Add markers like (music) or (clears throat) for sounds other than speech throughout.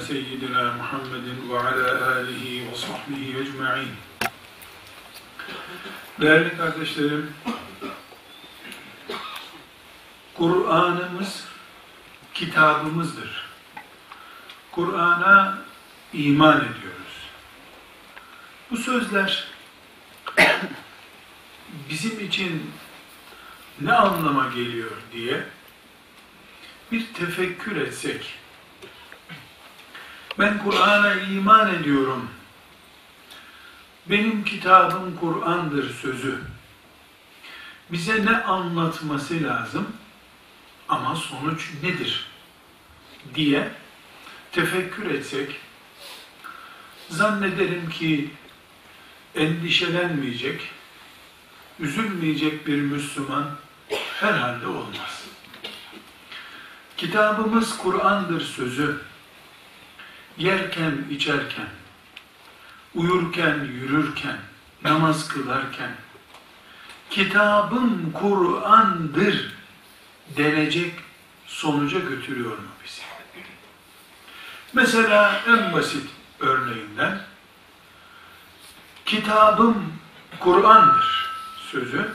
seyyidina Muhammedin ve ala alihi ve sahbihi ecma'in. Değerli kardeşlerim, Kur'an'ımız kitabımızdır. Kur'an'a iman ediyoruz. Bu sözler bizim için ne anlama geliyor diye bir tefekkür etsek, ben Kur'an'a iman ediyorum, benim kitabım Kur'an'dır sözü, bize ne anlatması lazım ama sonuç nedir diye tefekkür etsek, zannederim ki endişelenmeyecek, üzülmeyecek bir Müslüman herhalde olmaz. Kitabımız Kur'an'dır sözü, yerken, içerken, uyurken, yürürken, namaz kılarken, kitabım Kur'an'dır denecek sonuca götürüyor mu bizi? Mesela en basit örneğinden, kitabım Kur'an'dır sözü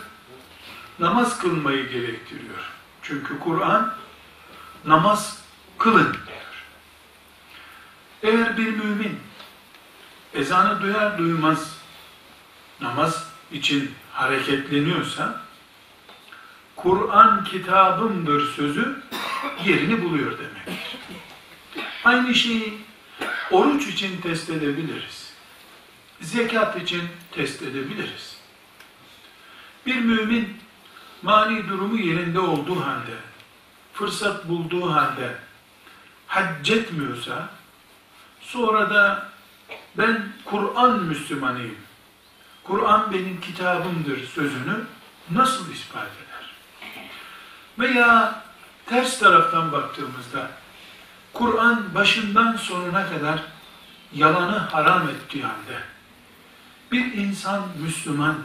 namaz kılmayı gerektiriyor. Çünkü Kur'an namaz kılın. Eğer bir mümin ezanı duyar duymaz namaz için hareketleniyorsa Kur'an kitabımdır sözü yerini buluyor demektir. Aynı şeyi oruç için test edebiliriz. Zekat için test edebiliriz. Bir mümin mani durumu yerinde olduğu halde, fırsat bulduğu halde hac etmiyorsa, sonra da ben Kur'an Müslümanıyım, Kur'an benim kitabımdır sözünü nasıl ispat eder? Veya ters taraftan baktığımızda, Kur'an başından sonuna kadar yalanı haram ettiği halde, bir insan Müslüman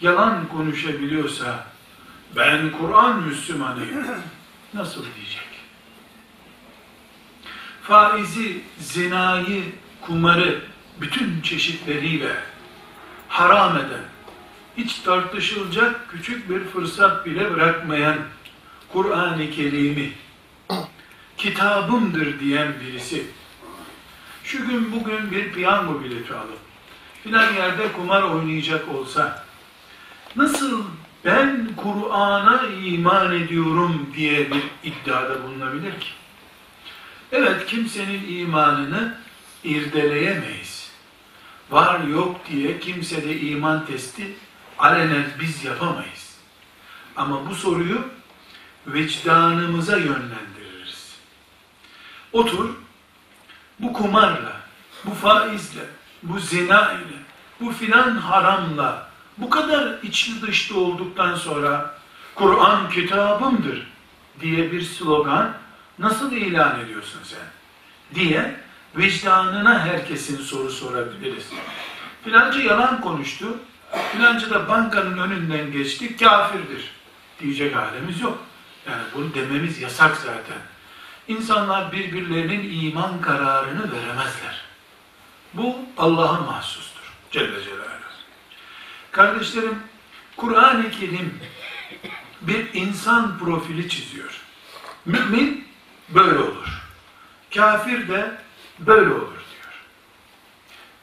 yalan konuşabiliyorsa, ben Kur'an Müslümanıyım, nasıl diyecek? Faizi, zinayı, kumarı bütün çeşitleriyle haram eden, hiç tartışılacak küçük bir fırsat bile bırakmayan Kur'an-ı Kerim'i kitabımdır diyen birisi şu gün bugün bir piyango bileti alıp filan yerde kumar oynayacak olsa nasıl ben Kur'an'a iman ediyorum diye bir iddiada bulunabilir ki? Evet kimsenin imanını irdeleyemeyiz. Var yok diye kimse de iman testi alenen biz yapamayız. Ama bu soruyu vicdanımıza yönlendiririz. Otur, bu kumarla, bu faizle, bu zina ile, bu filan haramla, bu kadar içli dışlı olduktan sonra Kur'an kitabımdır diye bir slogan nasıl ilan ediyorsun sen? diye vicdanına herkesin soru sorabiliriz. Filancı yalan konuştu, filancı da bankanın önünden geçti, kafirdir diyecek halimiz yok. Yani bunu dememiz yasak zaten. İnsanlar birbirlerinin iman kararını veremezler. Bu Allah'a mahsustur. Celle Celaluhu. Kardeşlerim, Kur'an-ı Kerim bir insan profili çiziyor. Mümin böyle olur. Kafir de böyle olur diyor.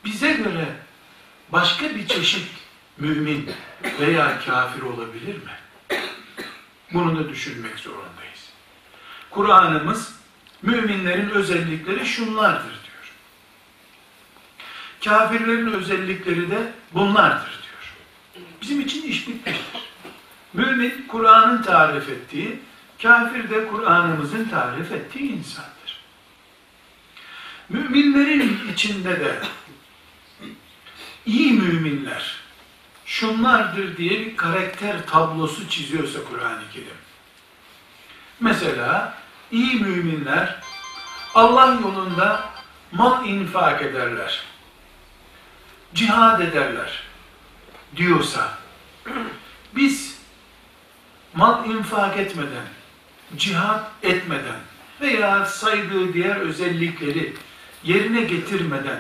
Bize göre başka bir çeşit mümin veya kafir olabilir mi? Bunu da düşünmek zorundayız. Kur'an'ımız müminlerin özellikleri şunlardır diyor. Kafirlerin özellikleri de bunlardır diyor. Bizim için iş bitmiştir. Mümin Kur'an'ın tarif ettiği, kafir de Kur'an'ımızın tarif ettiği insandır. Müminlerin içinde de iyi müminler şunlardır diye bir karakter tablosu çiziyorsa Kur'an-ı Kerim. Mesela iyi müminler Allah yolunda mal infak ederler. Cihad ederler diyorsa biz mal infak etmeden, cihat etmeden veya saydığı diğer özellikleri yerine getirmeden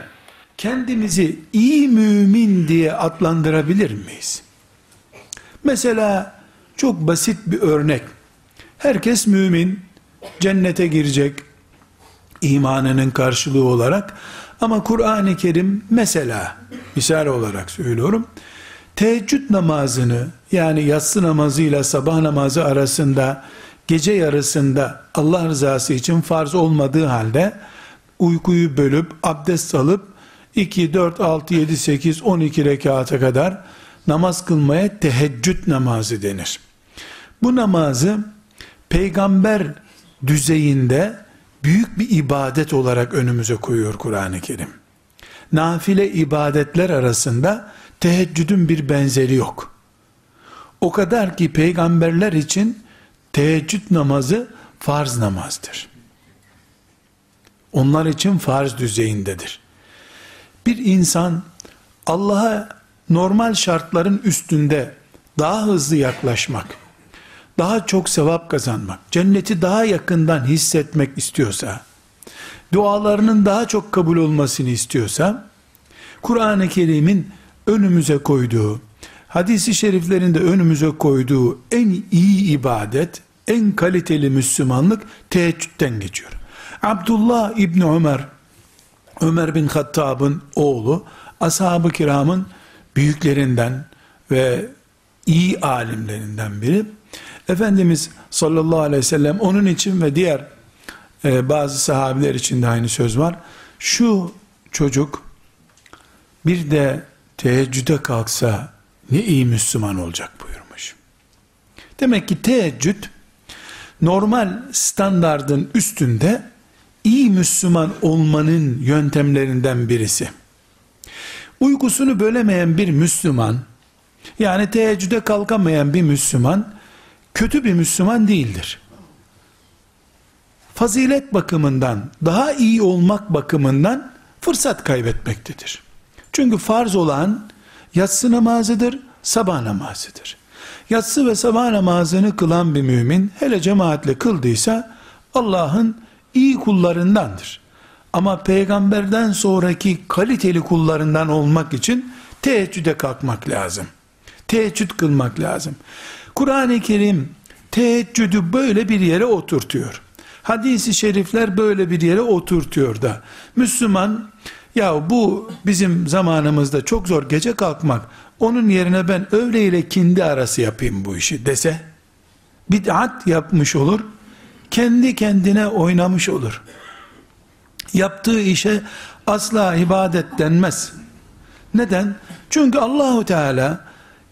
kendimizi iyi mümin diye adlandırabilir miyiz? Mesela çok basit bir örnek. Herkes mümin, cennete girecek imanının karşılığı olarak ama Kur'an-ı Kerim mesela misal olarak söylüyorum teheccüd namazını yani yatsı namazıyla sabah namazı arasında gece yarısında Allah rızası için farz olmadığı halde uykuyu bölüp abdest alıp 2, 4, 6, 7, 8, 12 rekata kadar namaz kılmaya teheccüd namazı denir. Bu namazı peygamber düzeyinde büyük bir ibadet olarak önümüze koyuyor Kur'an-ı Kerim. Nafile ibadetler arasında teheccüdün bir benzeri yok. O kadar ki peygamberler için teheccüd namazı farz namazdır. Onlar için farz düzeyindedir. Bir insan Allah'a normal şartların üstünde daha hızlı yaklaşmak, daha çok sevap kazanmak, cenneti daha yakından hissetmek istiyorsa, dualarının daha çok kabul olmasını istiyorsa, Kur'an-ı Kerim'in önümüze koyduğu, hadisi şeriflerinde önümüze koyduğu en iyi ibadet, en kaliteli Müslümanlık teheccüden geçiyor. Abdullah İbni Ömer, Ömer bin Hattab'ın oğlu, ashab-ı kiramın büyüklerinden ve iyi alimlerinden biri. Efendimiz sallallahu aleyhi ve sellem onun için ve diğer e, bazı sahabiler için de aynı söz var. Şu çocuk bir de teheccüde kalksa ne iyi Müslüman olacak buyurmuş. Demek ki teheccüd normal standardın üstünde iyi Müslüman olmanın yöntemlerinden birisi. Uykusunu bölemeyen bir Müslüman, yani teheccüde kalkamayan bir Müslüman, kötü bir Müslüman değildir. Fazilet bakımından, daha iyi olmak bakımından fırsat kaybetmektedir. Çünkü farz olan yatsı namazıdır, sabah namazıdır. Yatsı ve sabah namazını kılan bir mümin hele cemaatle kıldıysa Allah'ın iyi kullarındandır. Ama peygamberden sonraki kaliteli kullarından olmak için teheccüde kalkmak lazım. Teheccüd kılmak lazım. Kur'an-ı Kerim teheccüdü böyle bir yere oturtuyor. Hadisi şerifler böyle bir yere oturtuyor da. Müslüman ya bu bizim zamanımızda çok zor gece kalkmak. Onun yerine ben öğle ile kindi arası yapayım bu işi dese bid'at yapmış olur. Kendi kendine oynamış olur. Yaptığı işe asla ibadet denmez. Neden? Çünkü Allahu Teala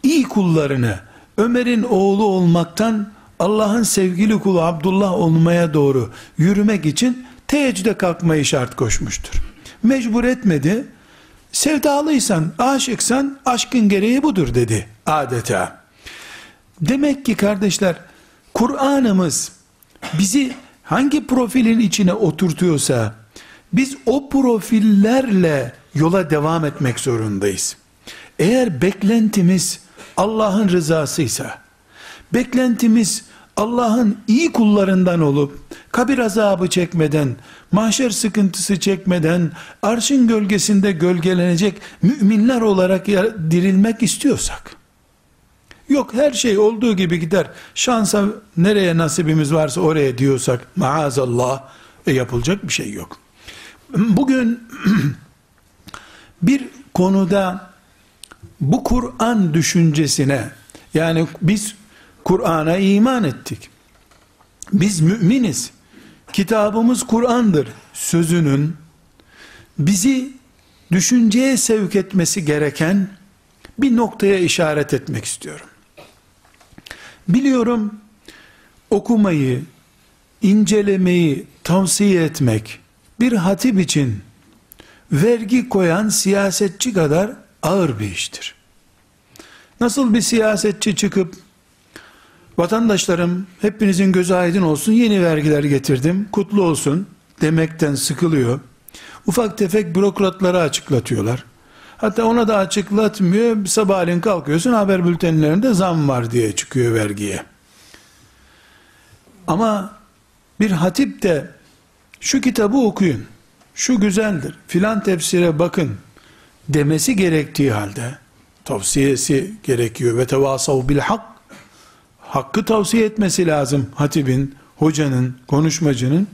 iyi kullarını Ömer'in oğlu olmaktan Allah'ın sevgili kulu Abdullah olmaya doğru yürümek için teheccüde kalkmayı şart koşmuştur. Mecbur etmedi. Sevdalıysan, aşıksan aşkın gereği budur dedi adeta. Demek ki kardeşler Kur'an'ımız bizi hangi profilin içine oturtuyorsa biz o profillerle yola devam etmek zorundayız. Eğer beklentimiz Allah'ın rızasıysa, beklentimiz Allah'ın iyi kullarından olup, kabir azabı çekmeden, mahşer sıkıntısı çekmeden, arşın gölgesinde gölgelenecek müminler olarak dirilmek istiyorsak, yok her şey olduğu gibi gider, şansa nereye nasibimiz varsa oraya diyorsak, maazallah, e yapılacak bir şey yok. Bugün (clears throat) bir konuda bu Kur'an düşüncesine yani biz Kur'an'a iman ettik. Biz müminiz. Kitabımız Kur'an'dır sözünün bizi düşünceye sevk etmesi gereken bir noktaya işaret etmek istiyorum. Biliyorum okumayı, incelemeyi tavsiye etmek bir hatip için vergi koyan siyasetçi kadar ağır bir iştir. Nasıl bir siyasetçi çıkıp vatandaşlarım hepinizin gözü aydın olsun yeni vergiler getirdim kutlu olsun demekten sıkılıyor. Ufak tefek bürokratlara açıklatıyorlar. Hatta ona da açıklatmıyor. Sabahleyin kalkıyorsun haber bültenlerinde zam var diye çıkıyor vergiye. Ama bir hatip de şu kitabı okuyun, şu güzeldir, filan tefsire bakın demesi gerektiği halde tavsiyesi gerekiyor ve tevasav bil hak hakkı tavsiye etmesi lazım hatibin, hocanın, konuşmacının.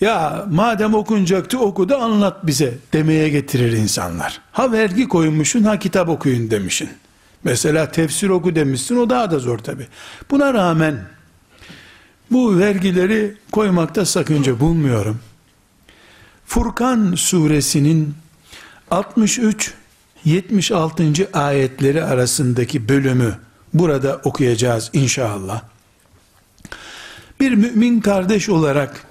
Ya madem okunacaktı oku da anlat bize demeye getirir insanlar. Ha vergi koymuşsun ha kitap okuyun demişsin. Mesela tefsir oku demişsin o daha da zor tabi. Buna rağmen bu vergileri koymakta sakınca bulmuyorum. Furkan suresinin 63 76. ayetleri arasındaki bölümü burada okuyacağız inşallah. Bir mümin kardeş olarak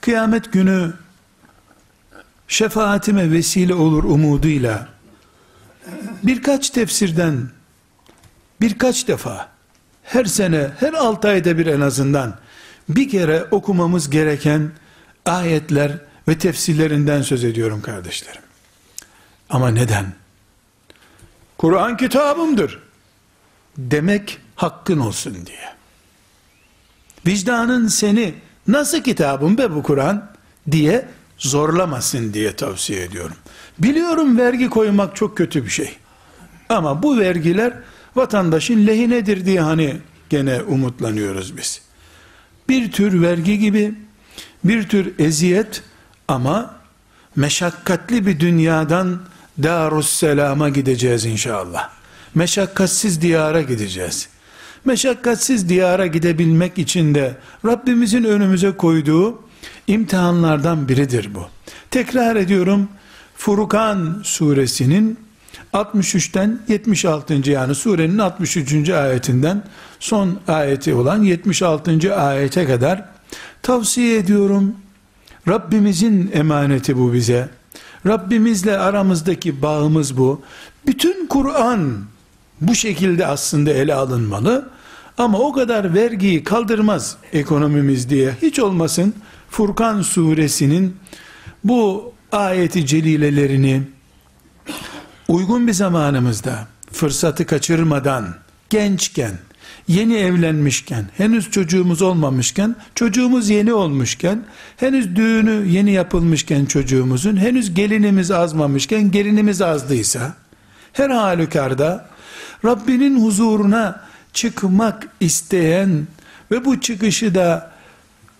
kıyamet günü şefaatime vesile olur umuduyla birkaç tefsirden birkaç defa her sene her altı ayda bir en azından bir kere okumamız gereken ayetler ve tefsirlerinden söz ediyorum kardeşlerim. Ama neden? Kur'an kitabımdır demek hakkın olsun diye. Vicdanın seni nasıl kitabım be bu Kur'an diye zorlamasın diye tavsiye ediyorum. Biliyorum vergi koymak çok kötü bir şey. Ama bu vergiler vatandaşın lehinedir diye hani gene umutlanıyoruz biz. Bir tür vergi gibi, bir tür eziyet ama meşakkatli bir dünyadan Darusselam'a gideceğiz inşallah. Meşakkatsiz diyara gideceğiz. Meşakkatsiz diyara gidebilmek için de Rabbimizin önümüze koyduğu imtihanlardan biridir bu. Tekrar ediyorum Furkan suresinin 63'ten 76. yani surenin 63. ayetinden son ayeti olan 76. ayete kadar tavsiye ediyorum. Rabbimizin emaneti bu bize. Rabbimizle aramızdaki bağımız bu. Bütün Kur'an bu şekilde aslında ele alınmalı. Ama o kadar vergiyi kaldırmaz ekonomimiz diye hiç olmasın Furkan suresinin bu ayeti celilelerini uygun bir zamanımızda fırsatı kaçırmadan gençken yeni evlenmişken, henüz çocuğumuz olmamışken, çocuğumuz yeni olmuşken, henüz düğünü yeni yapılmışken çocuğumuzun, henüz gelinimiz azmamışken, gelinimiz azdıysa, her halükarda Rabbinin huzuruna çıkmak isteyen ve bu çıkışı da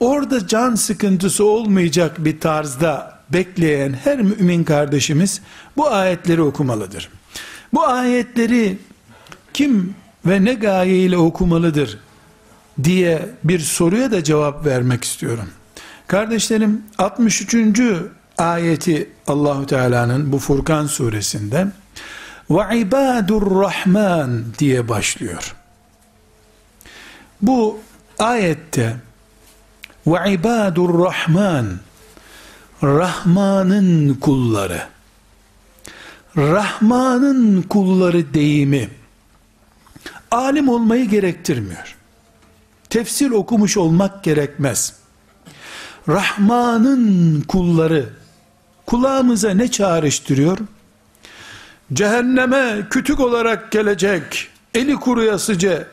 orada can sıkıntısı olmayacak bir tarzda bekleyen her mümin kardeşimiz bu ayetleri okumalıdır. Bu ayetleri kim ve ne gayeyle okumalıdır diye bir soruya da cevap vermek istiyorum. Kardeşlerim 63. ayeti Allahu Teala'nın bu Furkan suresinde ve ibadur rahman diye başlıyor. Bu ayette ve ibadur rahman Rahman'ın kulları Rahman'ın kulları deyimi alim olmayı gerektirmiyor. Tefsir okumuş olmak gerekmez. Rahman'ın kulları kulağımıza ne çağrıştırıyor? Cehenneme kütük olarak gelecek eli kuruyasıca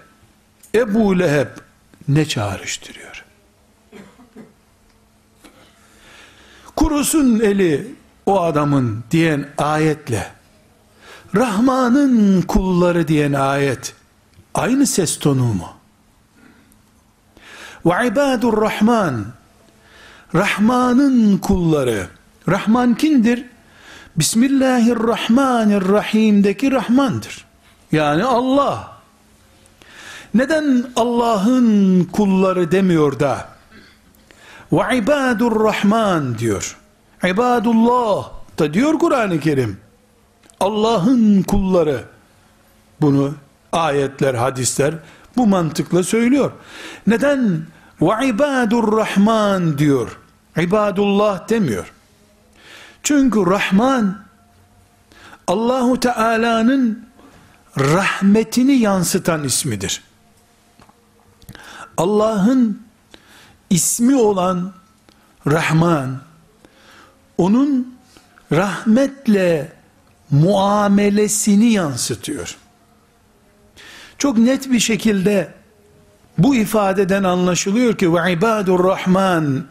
Ebu Leheb ne çağrıştırıyor? Kurusun eli o adamın diyen ayetle Rahman'ın kulları diyen ayet Aynı ses tonu mu? Ve ibadur rahman Rahman'ın kulları Rahman kimdir? Bismillahirrahmanirrahim'deki Rahmandır. Yani Allah. Neden Allah'ın kulları demiyor da ve ibadur rahman diyor. İbadullah da diyor Kur'an-ı Kerim. Allah'ın kulları. Bunu ayetler, hadisler bu mantıkla söylüyor. Neden ve ibadur rahman diyor? İbadullah demiyor. Çünkü Rahman Allahu Teala'nın rahmetini yansıtan ismidir. Allah'ın ismi olan Rahman onun rahmetle muamelesini yansıtıyor çok net bir şekilde Bu ifadeden anlaşılıyor ki ve ibadur rahman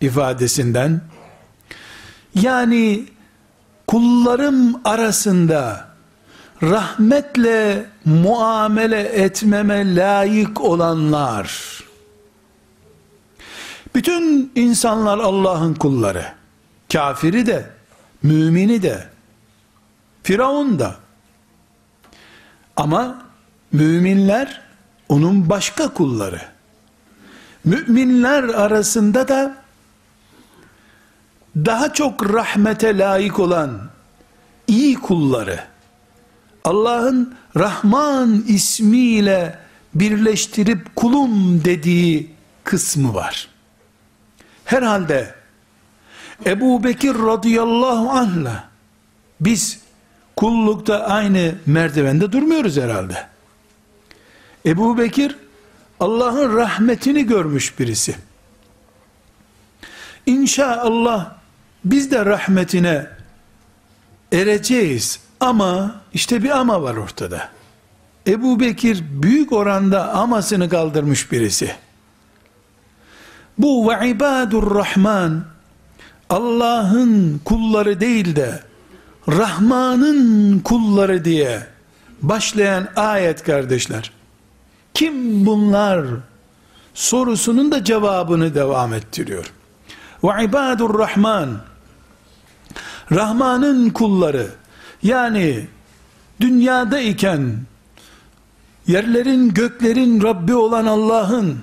ifadesinden yani kullarım arasında rahmetle muamele etmeme layık olanlar bütün insanlar Allah'ın kulları kafiri de mümini de Firavun da ama müminler onun başka kulları. Müminler arasında da daha çok rahmete layık olan iyi kulları Allah'ın Rahman ismiyle birleştirip kulum dediği kısmı var. Herhalde Ebu Bekir radıyallahu anh'la biz kullukta aynı merdivende durmuyoruz herhalde. Ebu Bekir Allah'ın rahmetini görmüş birisi. İnşallah biz de rahmetine ereceğiz ama işte bir ama var ortada. Ebu Bekir büyük oranda amasını kaldırmış birisi. Bu ve ibadur rahman Allah'ın kulları değil de Rahman'ın kulları diye başlayan ayet kardeşler. Kim bunlar? Sorusunun da cevabını devam ettiriyor. Ve ibadur rahman Rahman'ın kulları yani dünyada iken yerlerin göklerin Rabbi olan Allah'ın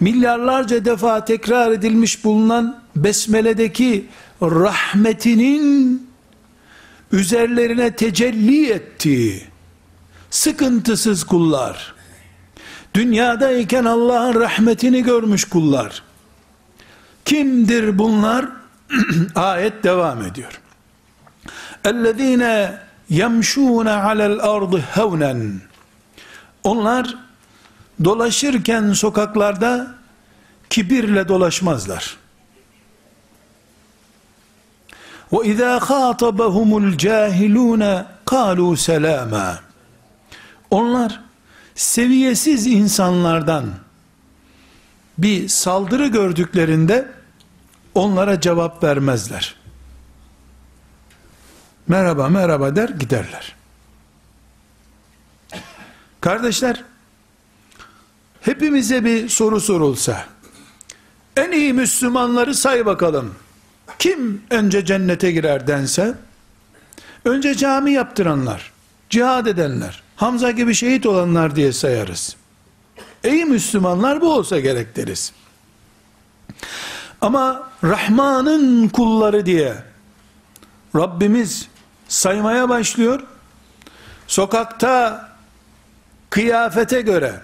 milyarlarca defa tekrar edilmiş bulunan Besmele'deki rahmetinin üzerlerine tecelli ettiği sıkıntısız kullar. Dünyadayken Allah'ın rahmetini görmüş kullar. Kimdir bunlar (clears throat) ayet devam ediyor اَلَّذ۪ينَ يَمْشُونَ عَلَى الْأَرْضِ هَوْنًا onlar dolaşırken sokaklarda kibirle dolaşmazlar وَاِذَا خَاطَبَهُمُ الْجَاهِلُونَ قَالُوا سَلَامًا Onlar seviyesiz insanlardan bir saldırı gördüklerinde onlara cevap vermezler. Merhaba merhaba der giderler. Kardeşler, hepimize bir soru sorulsa, en iyi Müslümanları say bakalım kim önce cennete girer dense, önce cami yaptıranlar, cihad edenler, Hamza gibi şehit olanlar diye sayarız. İyi Müslümanlar bu olsa gerek deriz. Ama Rahman'ın kulları diye Rabbimiz saymaya başlıyor. Sokakta kıyafete göre,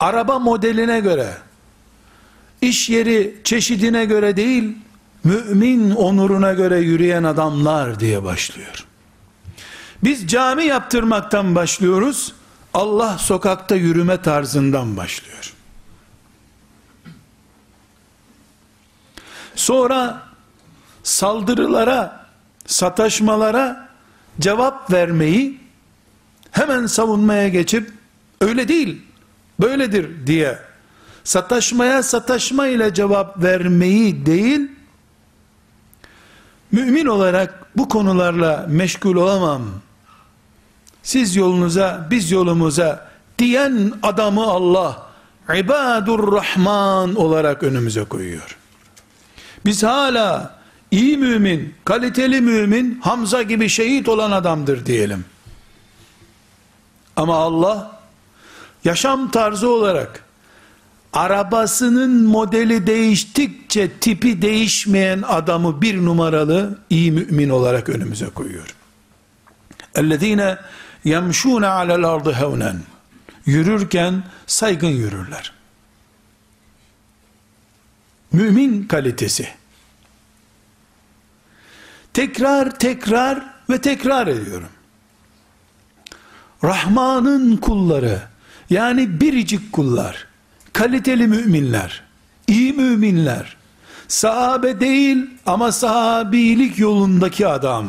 araba modeline göre, iş yeri çeşidine göre değil, mümin onuruna göre yürüyen adamlar diye başlıyor. Biz cami yaptırmaktan başlıyoruz. Allah sokakta yürüme tarzından başlıyor. Sonra saldırılara, sataşmalara cevap vermeyi hemen savunmaya geçip öyle değil, böyledir diye sataşmaya sataşma ile cevap vermeyi değil mümin olarak bu konularla meşgul olamam. Siz yolunuza, biz yolumuza diyen adamı Allah ibadur rahman olarak önümüze koyuyor. Biz hala iyi mümin, kaliteli mümin, Hamza gibi şehit olan adamdır diyelim. Ama Allah yaşam tarzı olarak arabasının modeli değiştikçe tipi değişmeyen adamı bir numaralı iyi mümin olarak önümüze koyuyor. اَلَّذ۪ينَ يَمْشُونَ عَلَى الْاَرْضِ هَوْنًا Yürürken saygın yürürler. Mümin kalitesi. Tekrar tekrar ve tekrar ediyorum. Rahman'ın kulları yani biricik kullar kaliteli müminler, iyi müminler, sahabe değil ama sahabilik yolundaki adam,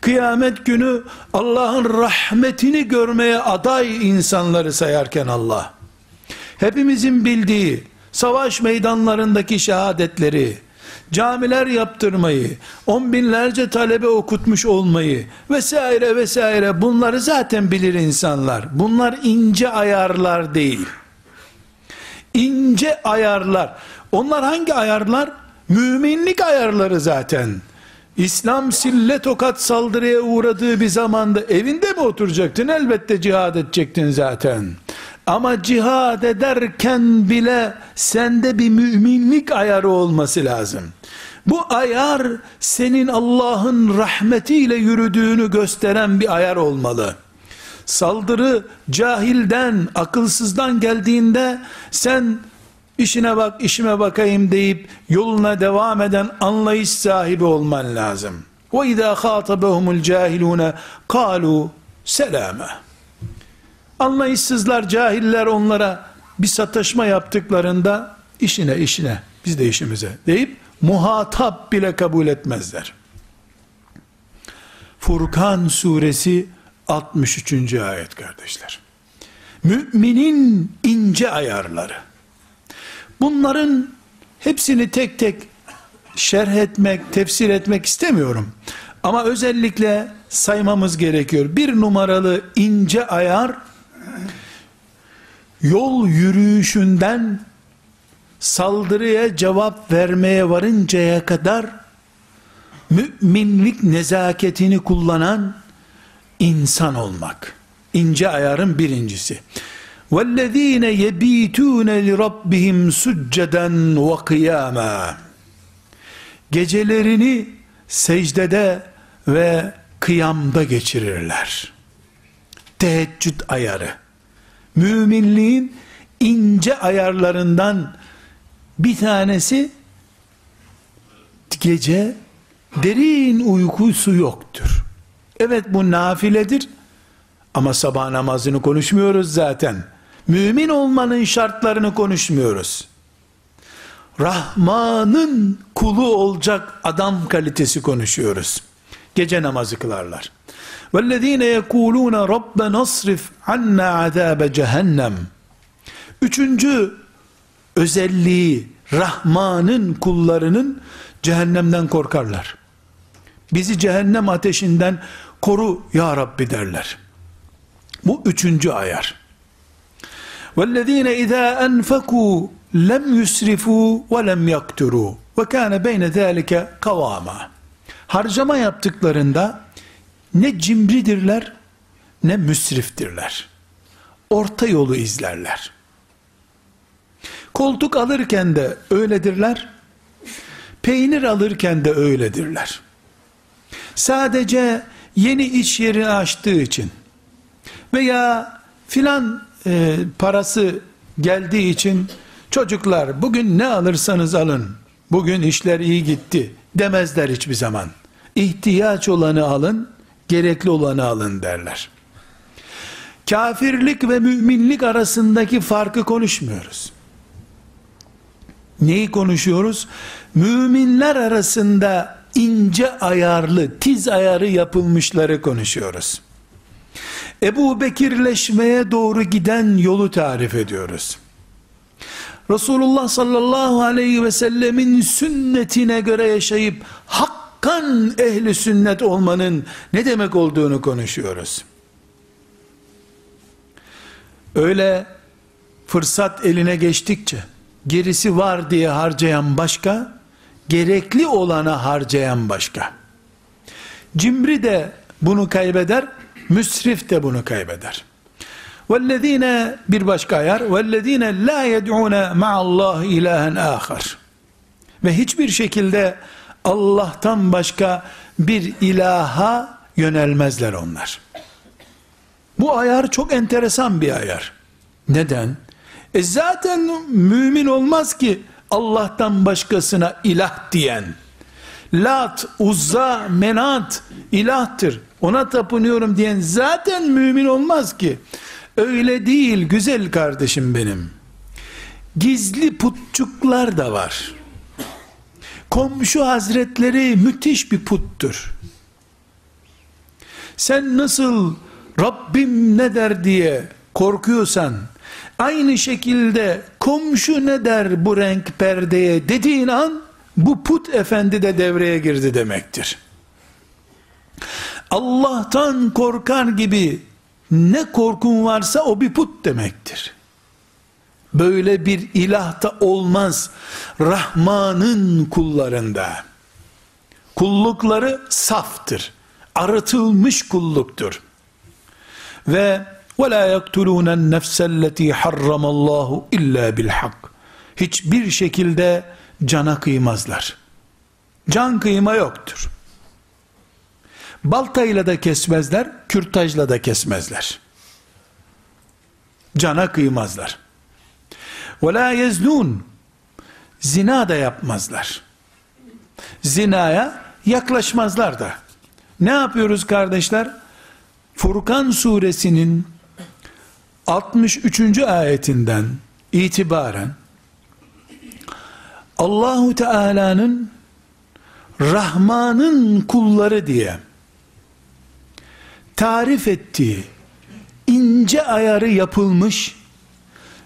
kıyamet günü Allah'ın rahmetini görmeye aday insanları sayarken Allah, hepimizin bildiği savaş meydanlarındaki şehadetleri, camiler yaptırmayı, on binlerce talebe okutmuş olmayı vesaire vesaire bunları zaten bilir insanlar. Bunlar ince ayarlar değil. İnce ayarlar. Onlar hangi ayarlar? Müminlik ayarları zaten. İslam sille tokat saldırıya uğradığı bir zamanda evinde mi oturacaktın? Elbette cihad edecektin zaten. Ama cihad ederken bile sende bir müminlik ayarı olması lazım. Bu ayar senin Allah'ın rahmetiyle yürüdüğünü gösteren bir ayar olmalı. Saldırı cahilden, akılsızdan geldiğinde sen işine bak, işime bakayım deyip yoluna devam eden anlayış sahibi olman lazım. İzâ khâtabehumul cahilûne kâlû selâme. Anlayışsızlar, cahiller onlara bir sataşma yaptıklarında işine işine, biz de işimize deyip muhatap bile kabul etmezler. Furkan suresi 63. ayet kardeşler. Müminin ince ayarları. Bunların hepsini tek tek şerh etmek, tefsir etmek istemiyorum. Ama özellikle saymamız gerekiyor. Bir numaralı ince ayar, yol yürüyüşünden saldırıya cevap vermeye varıncaya kadar müminlik nezaketini kullanan insan olmak. İnce ayarın birincisi. وَالَّذ۪ينَ يَب۪يتُونَ لِرَبِّهِمْ سُجَّدًا وَقِيَامًا Gecelerini secdede ve kıyamda geçirirler. Teheccüd ayarı. Müminliğin ince ayarlarından bir tanesi gece derin uykusu yoktur. Evet bu nafiledir ama sabah namazını konuşmuyoruz zaten. Mümin olmanın şartlarını konuşmuyoruz. Rahman'ın kulu olacak adam kalitesi konuşuyoruz. Gece namazı kılarlar. وَالَّذ۪ينَ يَكُولُونَ رَبَّ نَصْرِفْ عَنَّا عَذَابَ cehennem. Üçüncü özelliği Rahman'ın kullarının cehennemden korkarlar. Bizi cehennem ateşinden koru ya Rabbi derler. Bu üçüncü ayar. وَالَّذ۪ينَ اِذَا أَنْفَكُوا lem yusrifu ve lem yakturu ve kâne beyne zâlike kavâma. Harcama yaptıklarında ne cimridirler ne müsriftirler. Orta yolu izlerler. Koltuk alırken de öyledirler. Peynir alırken de öyledirler. Sadece yeni iş yeri açtığı için veya filan e, parası geldiği için çocuklar bugün ne alırsanız alın bugün işler iyi gitti demezler hiçbir zaman. İhtiyaç olanı alın, gerekli olanı alın derler. Kafirlik ve müminlik arasındaki farkı konuşmuyoruz. Neyi konuşuyoruz? Müminler arasında ince ayarlı, tiz ayarı yapılmışları konuşuyoruz. Ebu Bekirleşmeye doğru giden yolu tarif ediyoruz. Resulullah sallallahu aleyhi ve sellemin sünnetine göre yaşayıp hakkan ehli sünnet olmanın ne demek olduğunu konuşuyoruz. Öyle fırsat eline geçtikçe gerisi var diye harcayan başka, gerekli olana harcayan başka. Cimri de bunu kaybeder, müsrif de bunu kaybeder. وَالَّذ۪ينَ bir başka ayar وَالَّذ۪ينَ لَا يَدْعُونَ مَعَ اللّٰهِ اِلَٰهًا آخَرٍ ve hiçbir şekilde Allah'tan başka bir ilaha yönelmezler onlar. Bu ayar çok enteresan bir ayar. Neden? E zaten mümin olmaz ki Allah'tan başkasına ilah diyen. Lat, Uzza, Menat ilahtır. Ona tapınıyorum diyen zaten mümin olmaz ki. Öyle değil güzel kardeşim benim. Gizli putçuklar da var. Komşu hazretleri müthiş bir puttur. Sen nasıl Rabbim ne der diye korkuyorsan, Aynı şekilde komşu ne der bu renk perdeye dediğin an bu put efendi de devreye girdi demektir. Allah'tan korkar gibi ne korkun varsa o bir put demektir. Böyle bir ilah da olmaz Rahman'ın kullarında. Kullukları saftır. Arıtılmış kulluktur. Ve وَلَا يَقْتُلُونَ النَّفْسَ الَّتِي حَرَّمَ اللّٰهُ اِلَّا بِالْحَقِّ Hiçbir şekilde cana kıymazlar. Can kıyma yoktur. Baltayla da kesmezler, kürtajla da kesmezler. Cana kıymazlar. Ve la yeznun. Zina da yapmazlar. Zinaya yaklaşmazlar da. Ne yapıyoruz kardeşler? Furkan suresinin 63. ayetinden itibaren Allahu Teala'nın Rahman'ın kulları diye tarif ettiği ince ayarı yapılmış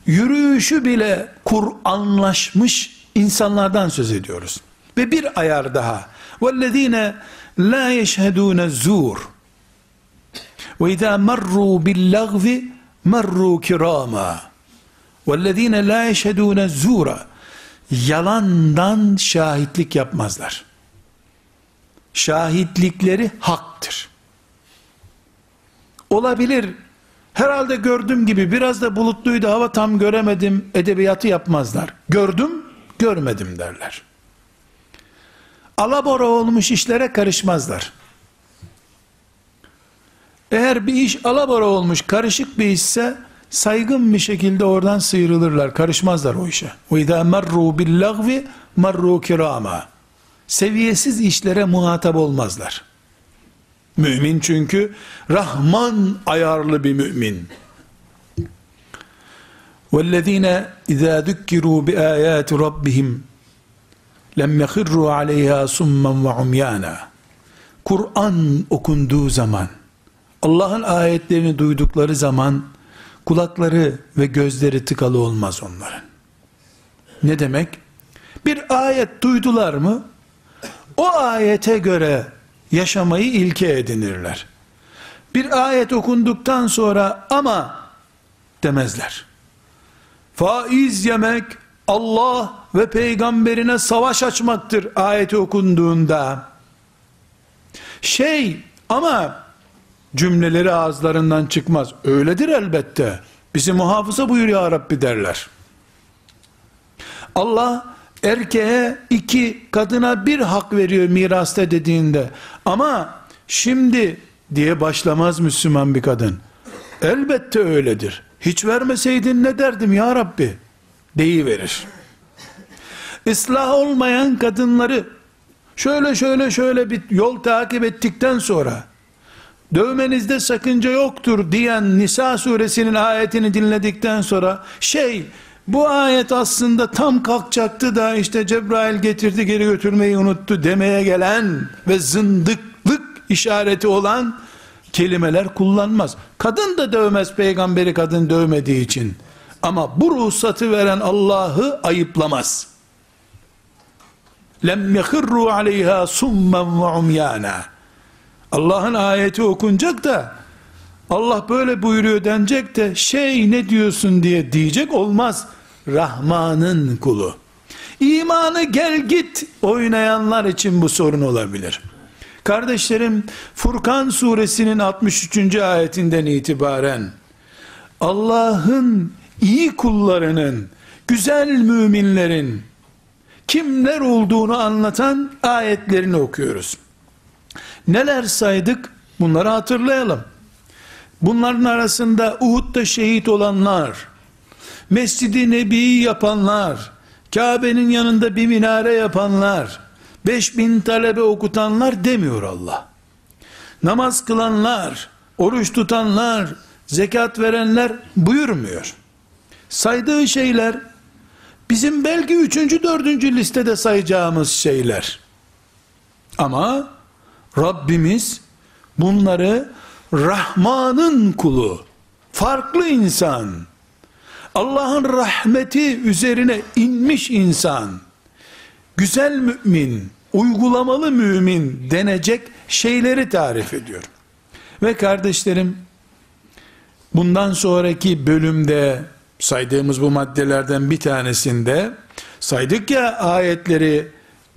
yürüyüşü bile Kur'anlaşmış insanlardan söz ediyoruz. Ve bir ayar daha. وَالَّذ۪ينَ لَا يَشْهَدُونَ الزُّورِ وَاِذَا مَرُّوا بِاللَّغْوِ مَرُّوا كِرَامًا وَالَّذ۪ينَ لَا يَشْهَدُونَ الزُّورَ Yalandan şahitlik yapmazlar. Şahitlikleri haktır. Olabilir, herhalde gördüm gibi biraz da bulutluydu hava tam göremedim edebiyatı yapmazlar. Gördüm, görmedim derler. Alabora olmuş işlere karışmazlar. Eğer bir iş alabora olmuş, karışık bir işse saygın bir şekilde oradan sıyrılırlar, karışmazlar o işe. وَاِذَا مَرُّوا بِاللَّغْوِ مَرُّوا كِرَامًا Seviyesiz işlere muhatap olmazlar. Mümin çünkü Rahman ayarlı bir mümin. وَالَّذ۪ينَ اِذَا ذُكِّرُوا بِآيَاتِ رَبِّهِمْ lem yehirru aleyha summan ve umyana Kur'an okunduğu zaman Allah'ın ayetlerini duydukları zaman kulakları ve gözleri tıkalı olmaz onların. Ne demek? Bir ayet duydular mı o ayete göre yaşamayı ilke edinirler. Bir ayet okunduktan sonra ama demezler. Faiz yemek Allah ve peygamberine savaş açmaktır ayeti okunduğunda. Şey ama cümleleri ağızlarından çıkmaz. Öyledir elbette. Bizi muhafaza buyur ya Rabbi derler. Allah erkeğe iki, kadına bir hak veriyor mirasta dediğinde. Ama şimdi diye başlamaz Müslüman bir kadın. Elbette öyledir. Hiç vermeseydin ne derdim ya Rabbi? Deyiverir. Islah olmayan kadınları şöyle şöyle şöyle bir yol takip ettikten sonra dövmenizde sakınca yoktur diyen Nisa suresinin ayetini dinledikten sonra şey bu ayet aslında tam kalkacaktı da işte Cebrail getirdi geri götürmeyi unuttu demeye gelen ve zındıklık işareti olan kelimeler kullanmaz. Kadın da dövmez peygamberi kadın dövmediği için. Ama bu ruhsatı veren Allah'ı ayıplamaz. Lem yehirru aleyha summen ve umyana. Allah'ın ayeti okunacak da Allah böyle buyuruyor denecek de şey ne diyorsun diye diyecek olmaz. Rahman'ın kulu. İmanı gel git oynayanlar için bu sorun olabilir. Kardeşlerim Furkan suresinin 63. ayetinden itibaren Allah'ın iyi kullarının, güzel müminlerin kimler olduğunu anlatan ayetlerini okuyoruz. Neler saydık? Bunları hatırlayalım. Bunların arasında Uhud'da şehit olanlar, Mescid-i Nebi'yi yapanlar, Kabe'nin yanında bir minare yapanlar, 5000 talebe okutanlar demiyor Allah. Namaz kılanlar, oruç tutanlar, zekat verenler buyurmuyor. Saydığı şeyler bizim belki üçüncü, dördüncü listede sayacağımız şeyler. Ama Rabbimiz bunları Rahman'ın kulu, farklı insan, Allah'ın rahmeti üzerine inmiş insan, güzel mümin, uygulamalı mümin denecek şeyleri tarif ediyor. Ve kardeşlerim, bundan sonraki bölümde saydığımız bu maddelerden bir tanesinde saydık ya ayetleri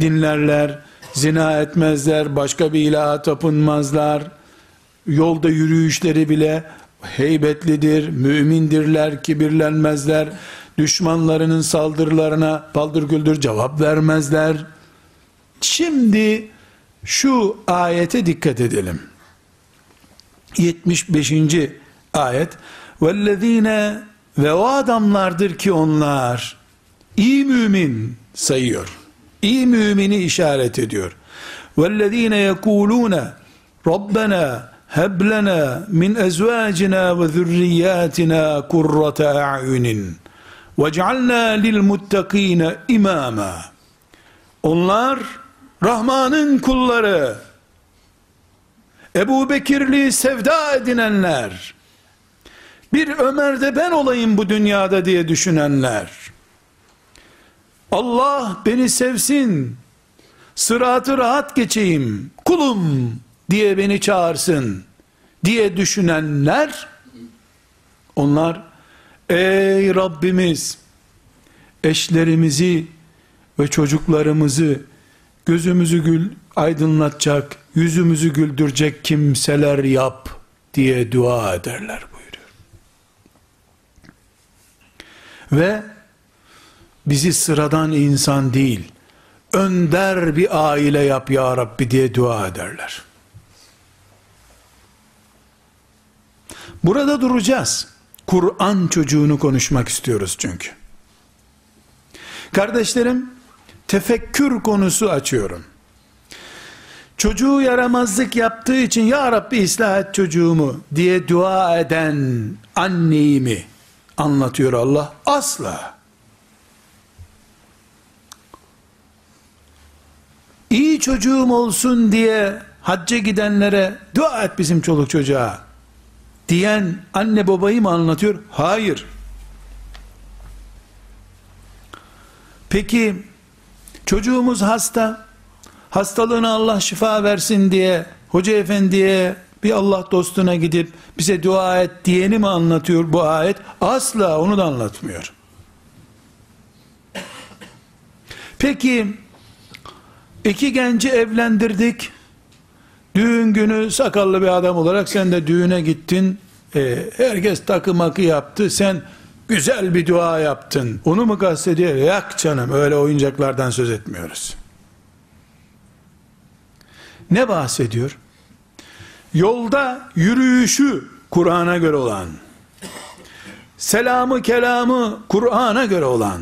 dinlerler, zina etmezler, başka bir ilaha tapınmazlar, yolda yürüyüşleri bile heybetlidir, mümindirler, kibirlenmezler, düşmanlarının saldırılarına paldır güldür cevap vermezler. Şimdi şu ayete dikkat edelim. 75. ayet vellezine ve o adamlardır ki onlar iyi mümin sayıyor. İyi mümini işaret ediyor. Vellezine yekulune Rabbena heb lena min ezvacina ve zürriyatina kurrata a'yunin. Vec'alna lil muttakine imama. Onlar Rahman'ın kulları, Ebu Bekirli sevda edinenler, bir Ömer de ben olayım bu dünyada diye düşünenler, Allah beni sevsin, sıratı rahat geçeyim, kulum diye beni çağırsın diye düşünenler, onlar, ey Rabbimiz, eşlerimizi ve çocuklarımızı gözümüzü gül aydınlatacak, yüzümüzü güldürecek kimseler yap diye dua ederler buyuruyor. Ve bizi sıradan insan değil, önder bir aile yap ya Rabbi diye dua ederler. Burada duracağız. Kur'an çocuğunu konuşmak istiyoruz çünkü. Kardeşlerim, tefekkür konusu açıyorum. Çocuğu yaramazlık yaptığı için ya Rabbi ıslah et çocuğumu diye dua eden anneyi mi anlatıyor Allah? Asla. İyi çocuğum olsun diye hacca gidenlere dua et bizim çoluk çocuğa diyen anne babayı mı anlatıyor? Hayır. Peki çocuğumuz hasta, hastalığına Allah şifa versin diye hoca efendiye bir Allah dostuna gidip bize dua et diyeni mi anlatıyor bu ayet? Asla onu da anlatmıyor. Peki iki genci evlendirdik. Düğün günü sakallı bir adam olarak sen de düğüne gittin. E, herkes takı makı yaptı. Sen güzel bir dua yaptın. Onu mu kastediyor? Yak canım öyle oyuncaklardan söz etmiyoruz. Ne bahsediyor? Yolda yürüyüşü Kur'an'a göre olan, selamı kelamı Kur'an'a göre olan,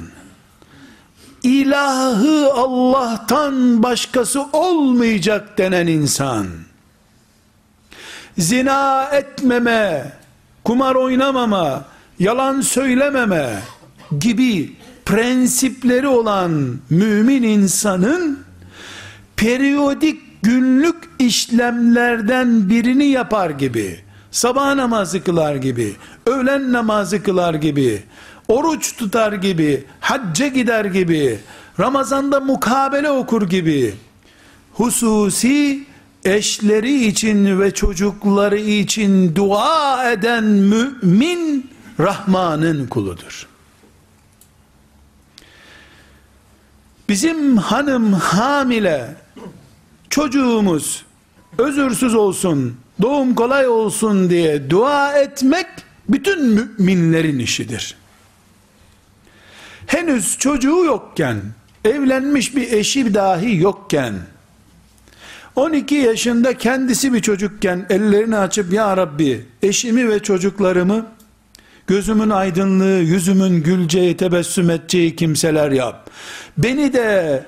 ilahı Allah'tan başkası olmayacak denen insan, zina etmeme, kumar oynamama, yalan söylememe gibi prensipleri olan mümin insanın periyodik günlük işlemlerden birini yapar gibi, sabah namazı kılar gibi, öğlen namazı kılar gibi, oruç tutar gibi, hacca gider gibi, Ramazanda mukabele okur gibi, hususi eşleri için ve çocukları için dua eden mümin Rahman'ın kuludur. Bizim hanım hamile, çocuğumuz özürsüz olsun, doğum kolay olsun diye dua etmek bütün müminlerin işidir. Henüz çocuğu yokken, evlenmiş bir eşi dahi yokken, 12 yaşında kendisi bir çocukken ellerini açıp ya Rabbi eşimi ve çocuklarımı gözümün aydınlığı, yüzümün gülceği, tebessüm edeceği kimseler yap. Beni de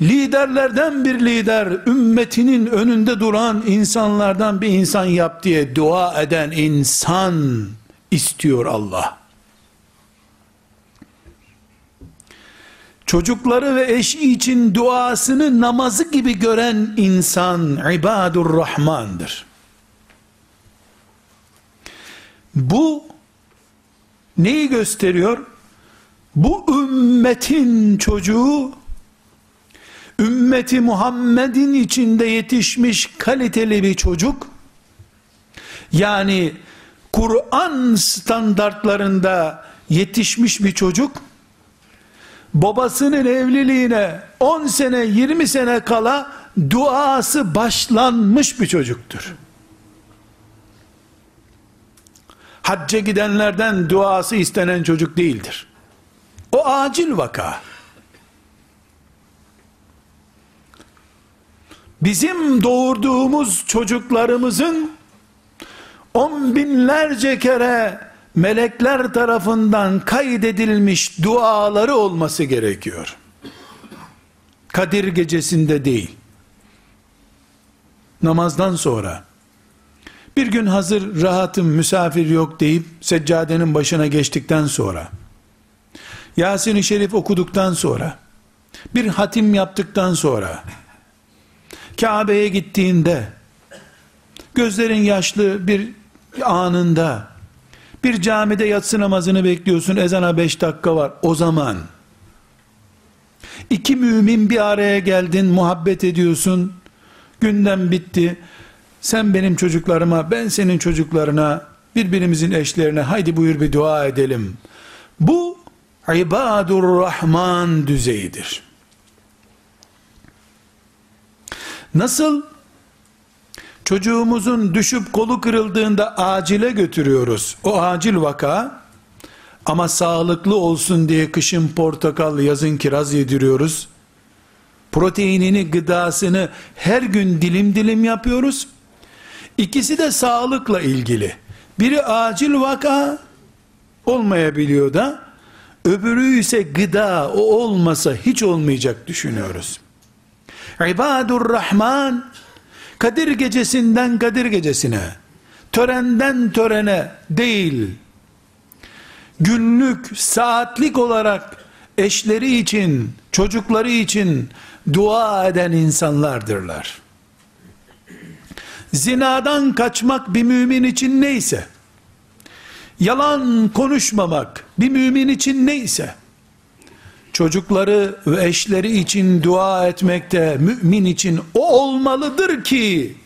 liderlerden bir lider, ümmetinin önünde duran insanlardan bir insan yap diye dua eden insan istiyor Allah. Çocukları ve eşi için duasını namazı gibi gören insan ibadur rahmandır. Bu neyi gösteriyor? Bu ümmetin çocuğu ümmeti Muhammed'in içinde yetişmiş kaliteli bir çocuk yani Kur'an standartlarında yetişmiş bir çocuk babasının evliliğine 10 sene 20 sene kala duası başlanmış bir çocuktur. Hacca gidenlerden duası istenen çocuk değildir. O acil vaka. Bizim doğurduğumuz çocuklarımızın on binlerce kere melekler tarafından kaydedilmiş duaları olması gerekiyor. Kadir gecesinde değil. Namazdan sonra. Bir gün hazır rahatım misafir yok deyip seccadenin başına geçtikten sonra. Yasin-i Şerif okuduktan sonra. Bir hatim yaptıktan sonra. Kabe'ye gittiğinde. Gözlerin yaşlı bir anında bir camide yatsı namazını bekliyorsun ezana beş dakika var. O zaman iki mümin bir araya geldin muhabbet ediyorsun. Gündem bitti. Sen benim çocuklarıma ben senin çocuklarına birbirimizin eşlerine haydi buyur bir dua edelim. Bu ibadur rahman düzeyidir. Nasıl çocuğumuzun düşüp kolu kırıldığında acile götürüyoruz. O acil vaka ama sağlıklı olsun diye kışın portakal, yazın kiraz yediriyoruz. Proteinini, gıdasını her gün dilim dilim yapıyoruz. İkisi de sağlıkla ilgili. Biri acil vaka olmayabiliyor da öbürü ise gıda o olmasa hiç olmayacak düşünüyoruz. İbadur Rahman Kadir gecesinden Kadir gecesine, törenden törene değil, günlük, saatlik olarak eşleri için, çocukları için dua eden insanlardırlar. Zinadan kaçmak bir mümin için neyse, yalan konuşmamak bir mümin için neyse, çocukları ve eşleri için dua etmekte mümin için o olmalıdır ki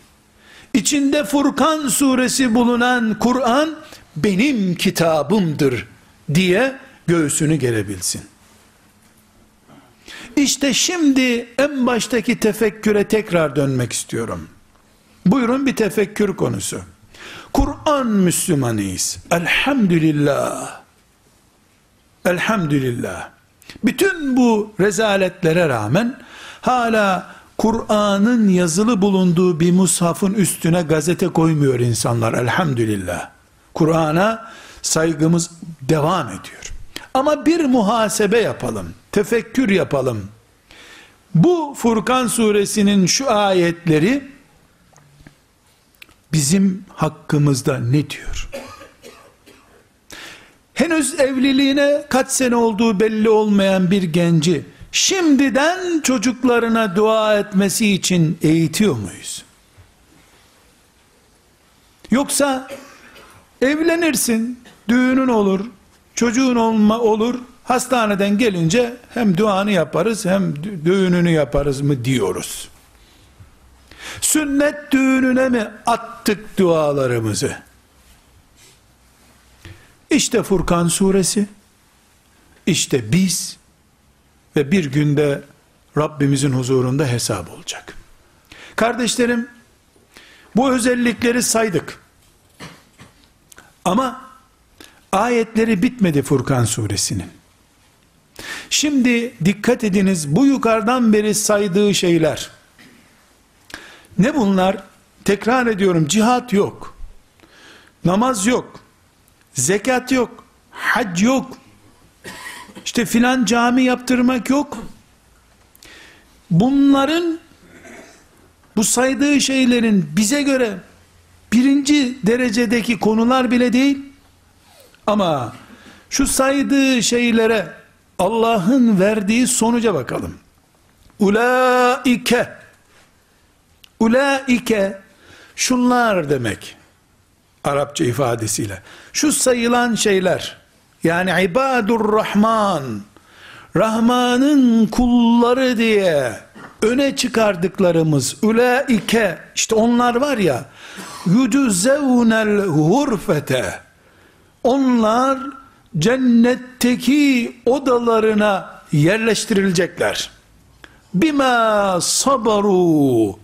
içinde Furkan suresi bulunan Kur'an benim kitabımdır diye göğsünü gerebilsin. İşte şimdi en baştaki tefekküre tekrar dönmek istiyorum. Buyurun bir tefekkür konusu. Kur'an Müslümanıyız. Elhamdülillah. Elhamdülillah. Bütün bu rezaletlere rağmen hala Kur'an'ın yazılı bulunduğu bir mushafın üstüne gazete koymuyor insanlar elhamdülillah. Kur'an'a saygımız devam ediyor. Ama bir muhasebe yapalım, tefekkür yapalım. Bu Furkan suresinin şu ayetleri bizim hakkımızda ne diyor? Henüz evliliğine kaç sene olduğu belli olmayan bir genci şimdiden çocuklarına dua etmesi için eğitiyor muyuz? Yoksa evlenirsin, düğünün olur, çocuğun olma olur, hastaneden gelince hem duanı yaparız hem düğününü yaparız mı diyoruz. Sünnet düğününe mi attık dualarımızı? İşte Furkan suresi, işte biz ve bir günde Rabbimizin huzurunda hesap olacak. Kardeşlerim, bu özellikleri saydık. Ama ayetleri bitmedi Furkan suresinin. Şimdi dikkat ediniz bu yukarıdan beri saydığı şeyler. Ne bunlar? Tekrar ediyorum cihat yok. Namaz yok. Zekat yok. Hac yok. İşte filan cami yaptırmak yok. Bunların bu saydığı şeylerin bize göre birinci derecedeki konular bile değil. Ama şu saydığı şeylere Allah'ın verdiği sonuca bakalım. Ulaike Ulaike şunlar demek. Arapça ifadesiyle. Şu sayılan şeyler yani ibadur rahman Rahman'ın kulları diye öne çıkardıklarımız ülaike işte onlar var ya yucuzevnel hurfete onlar cennetteki odalarına yerleştirilecekler. Bima sabaru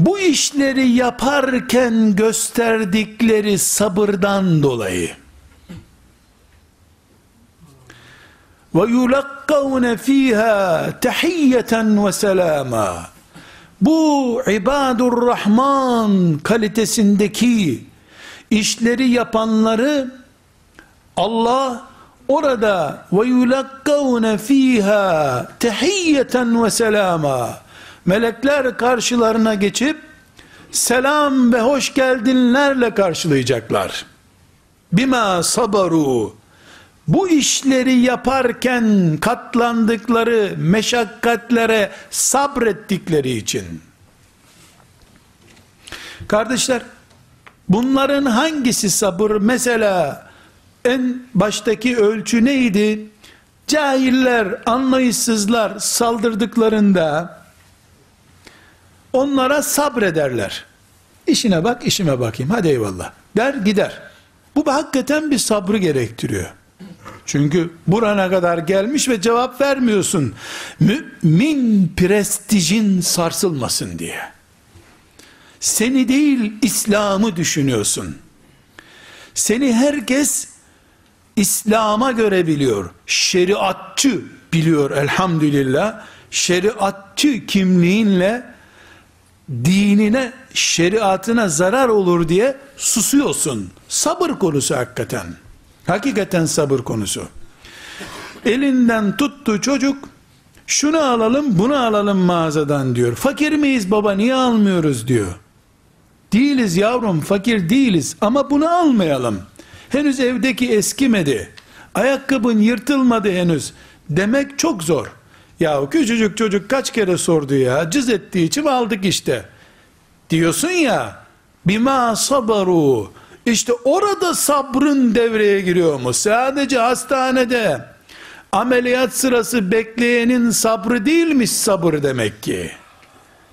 bu işleri yaparken gösterdikleri sabırdan dolayı. ve yulakkavne fiha tahiyyeten ve selama bu ibadur rahman kalitesindeki işleri yapanları Allah orada ve yulakkavne fiha tahiyyeten ve selama melekler karşılarına geçip selam ve hoş geldinlerle karşılayacaklar. Bima sabaru. Bu işleri yaparken katlandıkları meşakkatlere sabrettikleri için. Kardeşler bunların hangisi sabır? Mesela en baştaki ölçü neydi? Cahiller anlayışsızlar saldırdıklarında onlara sabrederler işine bak işime bakayım hadi eyvallah der gider bu hakikaten bir sabrı gerektiriyor çünkü burana kadar gelmiş ve cevap vermiyorsun. Mümin prestijin sarsılmasın diye. Seni değil İslam'ı düşünüyorsun. Seni herkes İslam'a göre biliyor. Şeriatçı biliyor elhamdülillah. Şeriatçı kimliğinle dinine, şeriatına zarar olur diye susuyorsun. Sabır konusu hakikaten. Hakikaten sabır konusu. Elinden tuttu çocuk, şunu alalım bunu alalım mağazadan diyor. Fakir miyiz baba niye almıyoruz diyor. Değiliz yavrum fakir değiliz ama bunu almayalım. Henüz evdeki eskimedi. Ayakkabın yırtılmadı henüz. Demek çok zor. Ya küçücük çocuk kaç kere sordu ya. Cız ettiği için aldık işte. Diyorsun ya. Bima sabaru. İşte orada sabrın devreye giriyor mu? Sadece hastanede ameliyat sırası bekleyenin sabrı değilmiş sabır demek ki.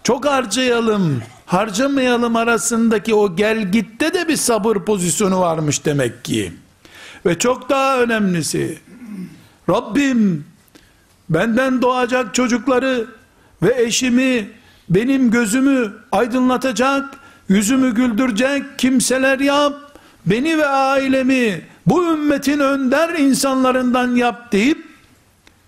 Çok harcayalım, harcamayalım arasındaki o gel gitte de bir sabır pozisyonu varmış demek ki. Ve çok daha önemlisi, Rabbim benden doğacak çocukları ve eşimi, benim gözümü aydınlatacak, yüzümü güldürecek kimseler yap, beni ve ailemi bu ümmetin önder insanlarından yap deyip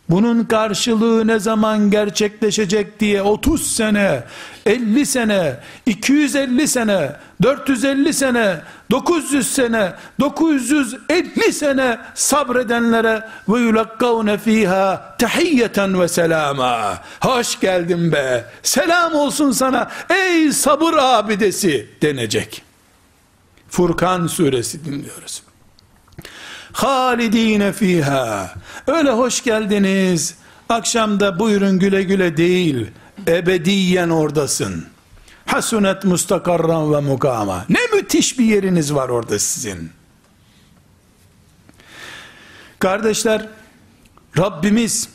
bunun karşılığı ne zaman gerçekleşecek diye 30 sene, 50 sene, 250 sene, 450 sene, 900 sene, 950 sene sabredenlere ve yulakkavne fiha tahiyyeten ve selama. Hoş geldin be. Selam olsun sana ey sabır abidesi denecek. Furkan suresi dinliyoruz. Halidine fiha. Öyle hoş geldiniz. Akşamda buyurun güle güle değil. Ebediyen oradasın. Hasunet mustakarran ve mukama. Ne müthiş bir yeriniz var orada sizin. Kardeşler, Rabbimiz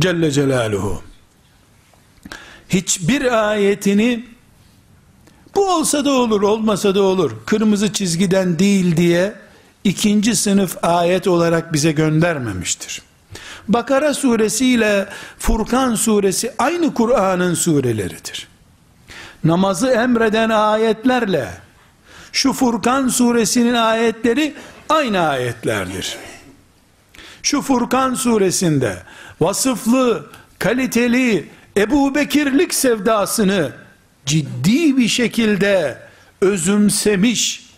Celle Celaluhu hiçbir ayetini bu olsa da olur, olmasa da olur. Kırmızı çizgiden değil diye ikinci sınıf ayet olarak bize göndermemiştir. Bakara suresi ile Furkan suresi aynı Kur'an'ın sureleridir. Namazı emreden ayetlerle şu Furkan suresinin ayetleri aynı ayetlerdir. Şu Furkan suresinde vasıflı, kaliteli Ebu Bekirlik sevdasını ciddi bir şekilde özümsemiş,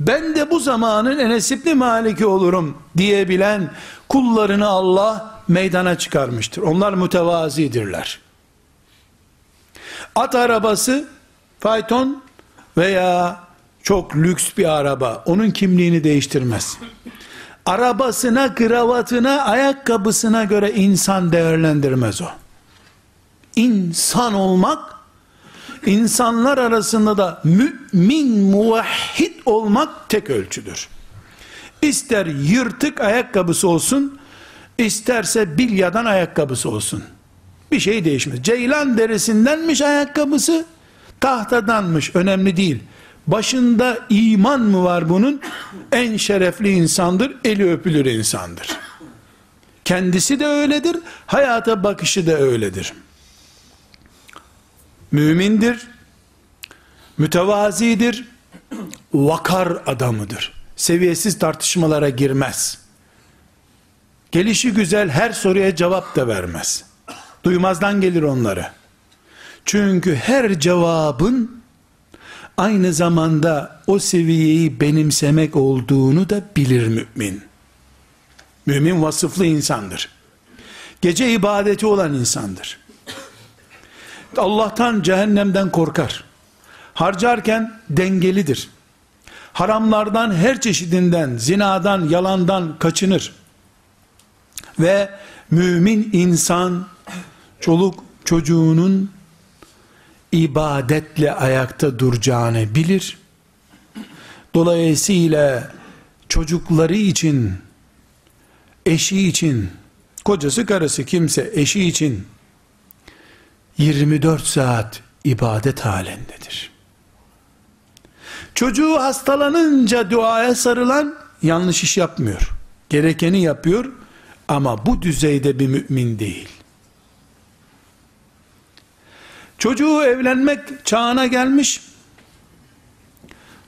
ben de bu zamanın Enes İbni Malik'i olurum diyebilen kullarını Allah meydana çıkarmıştır. Onlar mütevazidirler. At arabası, fayton veya çok lüks bir araba onun kimliğini değiştirmez. Arabasına, kravatına, ayakkabısına göre insan değerlendirmez o. İnsan olmak insanlar arasında da mümin muvahhid olmak tek ölçüdür. İster yırtık ayakkabısı olsun, isterse bilyadan ayakkabısı olsun. Bir şey değişmez. Ceylan derisindenmiş ayakkabısı, tahtadanmış önemli değil. Başında iman mı var bunun? En şerefli insandır, eli öpülür insandır. Kendisi de öyledir, hayata bakışı da öyledir. Mümindir, mütevazidir, vakar adamıdır. Seviyesiz tartışmalara girmez. Gelişi güzel her soruya cevap da vermez. Duymazdan gelir onları. Çünkü her cevabın aynı zamanda o seviyeyi benimsemek olduğunu da bilir mümin. Mümin vasıflı insandır. Gece ibadeti olan insandır. Allah'tan cehennemden korkar. Harcarken dengelidir. Haramlardan her çeşidinden, zinadan, yalandan kaçınır. Ve mümin insan çoluk çocuğunun ibadetle ayakta duracağını bilir. Dolayısıyla çocukları için, eşi için, kocası karısı kimse eşi için 24 saat ibadet halindedir. Çocuğu hastalanınca duaya sarılan yanlış iş yapmıyor. Gerekeni yapıyor ama bu düzeyde bir mümin değil. Çocuğu evlenmek çağına gelmiş.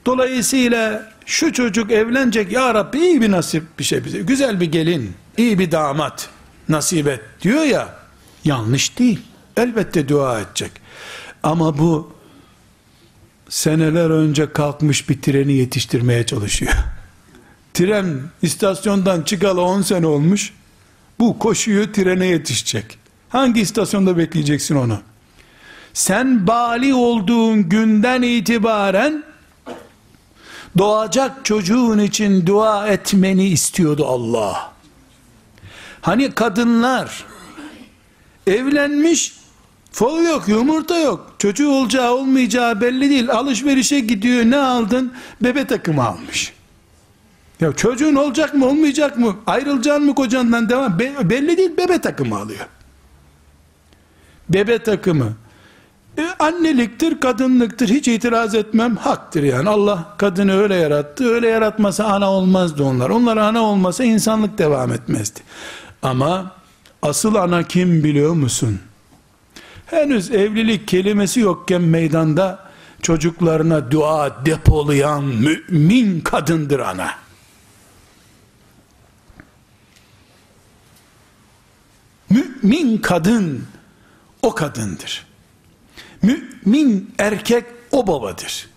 Dolayısıyla şu çocuk evlenecek ya Rabbi iyi bir nasip bir şey bize. Güzel bir gelin, iyi bir damat nasip et diyor ya. Yanlış değil. Elbette dua edecek. Ama bu seneler önce kalkmış bir treni yetiştirmeye çalışıyor. Tren istasyondan çıkalı 10 sene olmuş. Bu koşuyor trene yetişecek. Hangi istasyonda bekleyeceksin onu? Sen bali olduğun günden itibaren doğacak çocuğun için dua etmeni istiyordu Allah. Hani kadınlar evlenmiş fol yok yumurta yok çocuğu olacağı olmayacağı belli değil alışverişe gidiyor ne aldın bebe takımı almış ya çocuğun olacak mı olmayacak mı ayrılacaksın mı kocandan devam Be belli değil bebe takımı alıyor bebe takımı e, anneliktir, kadınlıktır. Hiç itiraz etmem. Haktır yani. Allah kadını öyle yarattı. Öyle yaratmasa ana olmazdı onlar. Onlar ana olmasa insanlık devam etmezdi. Ama asıl ana kim biliyor musun? Henüz evlilik kelimesi yokken meydanda çocuklarına dua depolayan mümin kadındır ana. Mümin kadın o kadındır. Mümin erkek o babadır.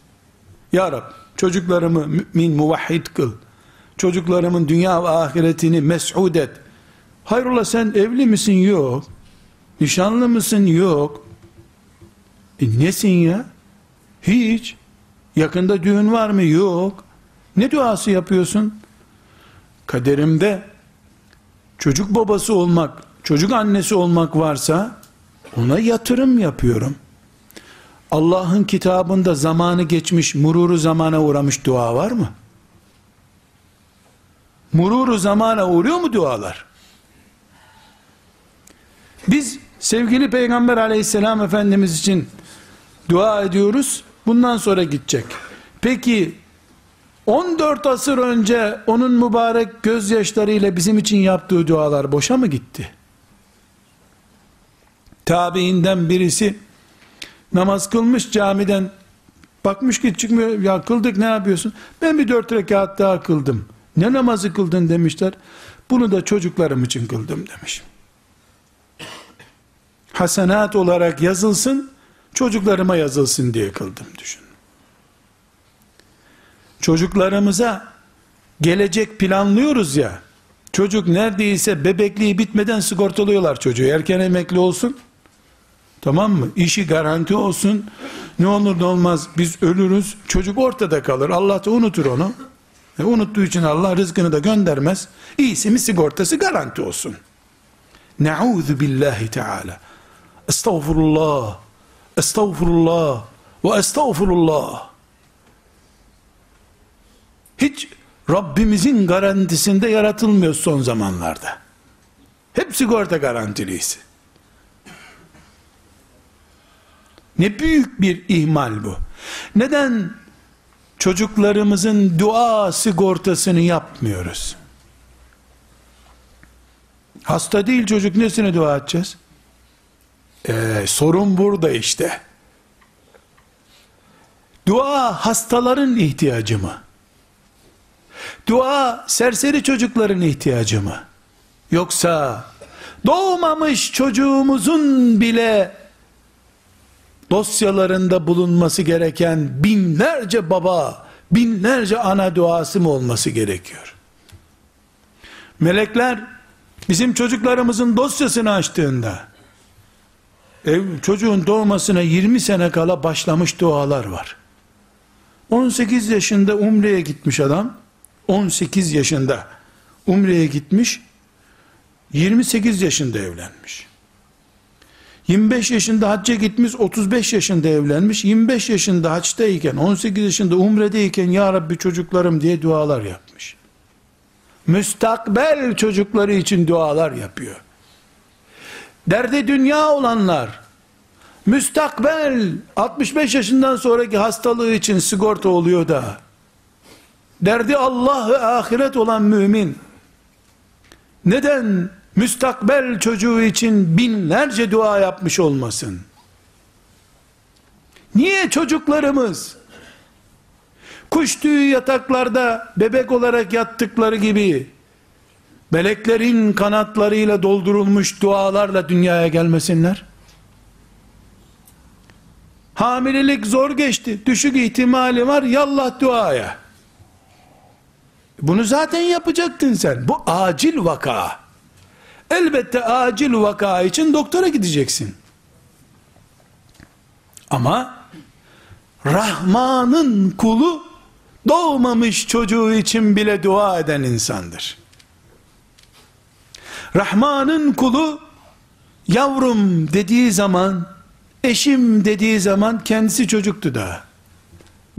Ya Rab çocuklarımı mümin muvahhid kıl. Çocuklarımın dünya ve ahiretini mes'ud et. Hayrola sen evli misin? Yok. Nişanlı mısın? Yok. E nesin ya? Hiç. Yakında düğün var mı? Yok. Ne duası yapıyorsun? Kaderimde çocuk babası olmak, çocuk annesi olmak varsa ona yatırım yapıyorum. Allah'ın kitabında zamanı geçmiş, mururu zamana uğramış dua var mı? Mururu zamana uğruyor mu dualar? Biz sevgili Peygamber aleyhisselam Efendimiz için dua ediyoruz. Bundan sonra gidecek. Peki 14 asır önce onun mübarek gözyaşlarıyla bizim için yaptığı dualar boşa mı gitti? Tabiinden birisi namaz kılmış camiden bakmış ki çıkmıyor ya kıldık ne yapıyorsun ben bir dört rekat daha kıldım ne namazı kıldın demişler bunu da çocuklarım için kıldım demiş hasenat olarak yazılsın çocuklarıma yazılsın diye kıldım düşün çocuklarımıza gelecek planlıyoruz ya çocuk neredeyse bebekliği bitmeden sigortalıyorlar çocuğu erken emekli olsun Tamam mı? İşi garanti olsun. Ne olur ne olmaz biz ölürüz. Çocuk ortada kalır. Allah da unutur onu. E, unuttuğu için Allah rızkını da göndermez. İyisi mi sigortası garanti olsun. Ne'udhu billahi teala. Estağfurullah. Estağfurullah. Ve estağfurullah. Hiç Rabbimizin garantisinde yaratılmıyor son zamanlarda. Hep sigorta garantiliyiz. Ne büyük bir ihmal bu. Neden çocuklarımızın dua sigortasını yapmıyoruz? Hasta değil çocuk nesine dua edeceğiz? Ee, sorun burada işte. Dua hastaların ihtiyacı mı? Dua serseri çocukların ihtiyacı mı? Yoksa doğmamış çocuğumuzun bile dosyalarında bulunması gereken binlerce baba, binlerce ana duası mı olması gerekiyor? Melekler bizim çocuklarımızın dosyasını açtığında ev, çocuğun doğmasına 20 sene kala başlamış dualar var. 18 yaşında umreye gitmiş adam 18 yaşında umreye gitmiş 28 yaşında evlenmiş. 25 yaşında hacca gitmiş 35 yaşında evlenmiş 25 yaşında haçtayken 18 yaşında umredeyken ya Rabbi çocuklarım diye dualar yapmış. Müstakbel çocukları için dualar yapıyor derdi dünya olanlar. Müstakbel 65 yaşından sonraki hastalığı için sigorta oluyor da. Derdi Allah ve ahiret olan mümin. Neden müstakbel çocuğu için binlerce dua yapmış olmasın? Niye çocuklarımız kuş tüyü yataklarda bebek olarak yattıkları gibi meleklerin kanatlarıyla doldurulmuş dualarla dünyaya gelmesinler? Hamilelik zor geçti. Düşük ihtimali var. Yallah duaya. Bunu zaten yapacaktın sen. Bu acil vaka. Elbette acil vaka için doktora gideceksin. Ama Rahman'ın kulu doğmamış çocuğu için bile dua eden insandır. Rahman'ın kulu yavrum dediği zaman eşim dediği zaman kendisi çocuktu da.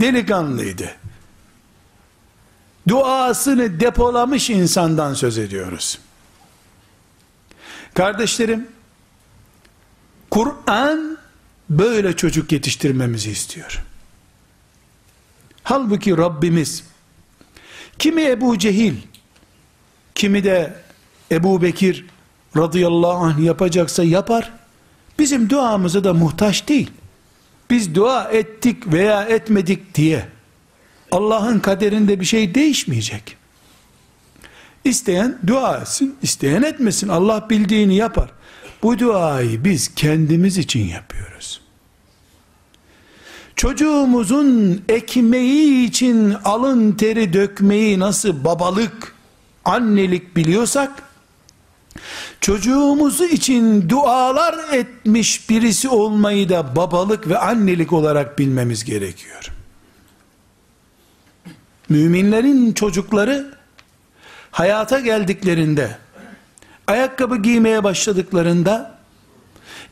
Delikanlıydı. Duasını depolamış insandan söz ediyoruz. Kardeşlerim, Kur'an böyle çocuk yetiştirmemizi istiyor. Halbuki Rabbimiz kimi Ebu Cehil, kimi de Ebu Bekir radıyallahu anh yapacaksa yapar. Bizim duamıza da muhtaç değil. Biz dua ettik veya etmedik diye Allah'ın kaderinde bir şey değişmeyecek. İsteyen dua etsin, isteyen etmesin. Allah bildiğini yapar. Bu duayı biz kendimiz için yapıyoruz. Çocuğumuzun ekmeği için alın teri dökmeyi nasıl babalık, annelik biliyorsak, çocuğumuzu için dualar etmiş birisi olmayı da babalık ve annelik olarak bilmemiz gerekiyor. Müminlerin çocukları hayata geldiklerinde ayakkabı giymeye başladıklarında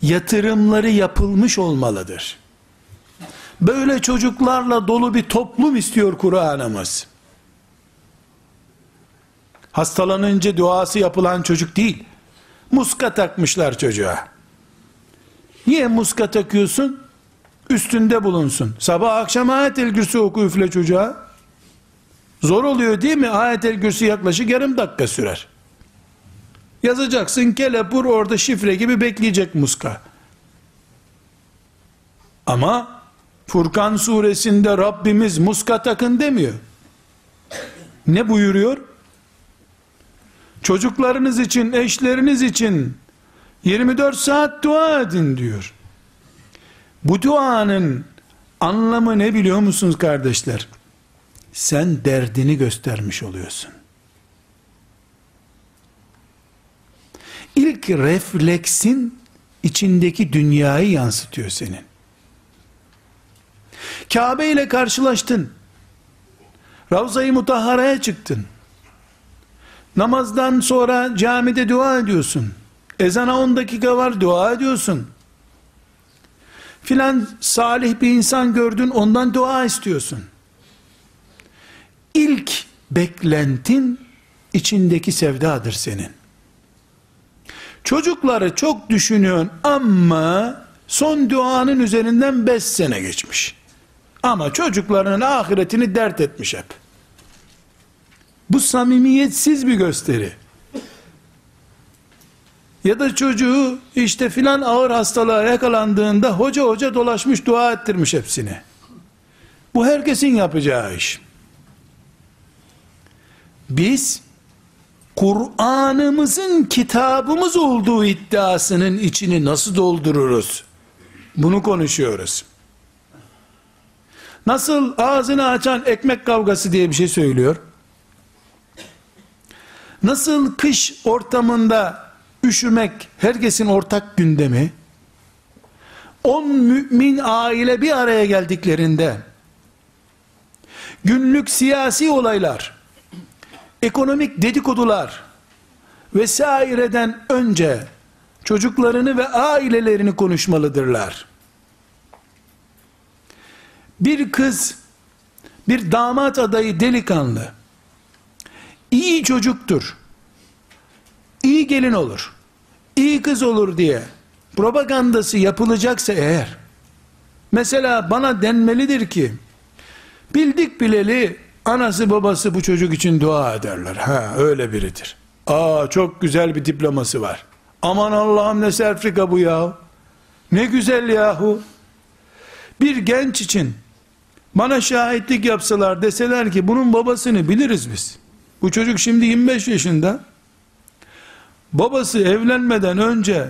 yatırımları yapılmış olmalıdır. Böyle çocuklarla dolu bir toplum istiyor Kur'an'ımız. Hastalanınca duası yapılan çocuk değil. Muska takmışlar çocuğa. Niye muska takıyorsun? Üstünde bulunsun. Sabah akşam ayet-el kürsü oku üfle çocuğa. Zor oluyor değil mi? Ayet-el kürsü yaklaşık yarım dakika sürer. Yazacaksın kelepur orada şifre gibi bekleyecek muska. Ama Furkan suresinde Rabbimiz muska takın demiyor. Ne buyuruyor? Çocuklarınız için, eşleriniz için 24 saat dua edin diyor. Bu duanın anlamı ne biliyor musunuz kardeşler? Sen derdini göstermiş oluyorsun. İlk refleksin içindeki dünyayı yansıtıyor senin. Kabe ile karşılaştın. Ravza-i Mutahhara'ya çıktın. Namazdan sonra camide dua ediyorsun. Ezana 10 dakika var dua ediyorsun. Filan salih bir insan gördün ondan dua istiyorsun. İlk beklentin içindeki sevdadır senin. Çocukları çok düşünüyorsun ama son duanın üzerinden 5 sene geçmiş. Ama çocuklarının ahiretini dert etmiş hep. Bu samimiyetsiz bir gösteri. Ya da çocuğu işte filan ağır hastalığa yakalandığında hoca hoca dolaşmış dua ettirmiş hepsini. Bu herkesin yapacağı iş. Biz Kur'an'ımızın kitabımız olduğu iddiasının içini nasıl doldururuz? Bunu konuşuyoruz. Nasıl ağzını açan ekmek kavgası diye bir şey söylüyor. Nasıl kış ortamında üşümek herkesin ortak gündemi. On mümin aile bir araya geldiklerinde günlük siyasi olaylar, ekonomik dedikodular vesaireden önce çocuklarını ve ailelerini konuşmalıdırlar. Bir kız, bir damat adayı delikanlı, iyi çocuktur, iyi gelin olur, iyi kız olur diye propagandası yapılacaksa eğer, mesela bana denmelidir ki, bildik bileli anası babası bu çocuk için dua ederler. Ha öyle biridir. Aa çok güzel bir diploması var. Aman Allah'ım ne serfrika bu ya. Ne güzel yahu. Bir genç için bana şahitlik yapsalar deseler ki bunun babasını biliriz biz. Bu çocuk şimdi 25 yaşında. Babası evlenmeden önce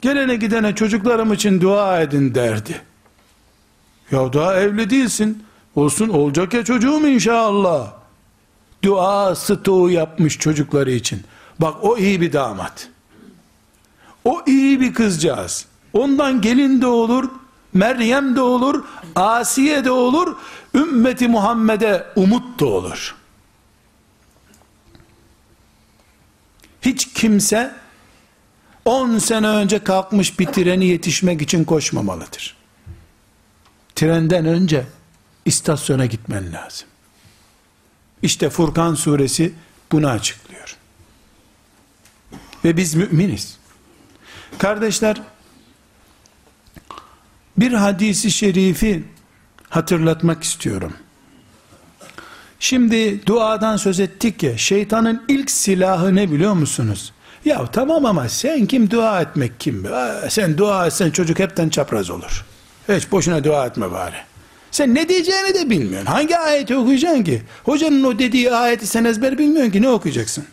gelene gidene çocuklarım için dua edin derdi. Ya daha evli değilsin. Olsun olacak ya çocuğum inşallah. Dua stoğu yapmış çocukları için. Bak o iyi bir damat. O iyi bir kızcağız. Ondan gelin de olur, Meryem de olur, Asiye de olur, ümmeti Muhammed'e umut da olur. Hiç kimse 10 sene önce kalkmış bir treni yetişmek için koşmamalıdır. Trenden önce istasyona gitmen lazım. İşte Furkan suresi bunu açıklıyor. Ve biz müminiz. Kardeşler, bir hadisi şerifi hatırlatmak istiyorum. Şimdi duadan söz ettik ya, şeytanın ilk silahı ne biliyor musunuz? Ya tamam ama sen kim dua etmek kim? Sen dua etsen çocuk hepten çapraz olur. Hiç boşuna dua etme bari. Sen ne diyeceğini de bilmiyorsun. Hangi ayeti okuyacaksın ki? Hocanın o dediği ayeti sen ezber bilmiyorsun ki ne okuyacaksın?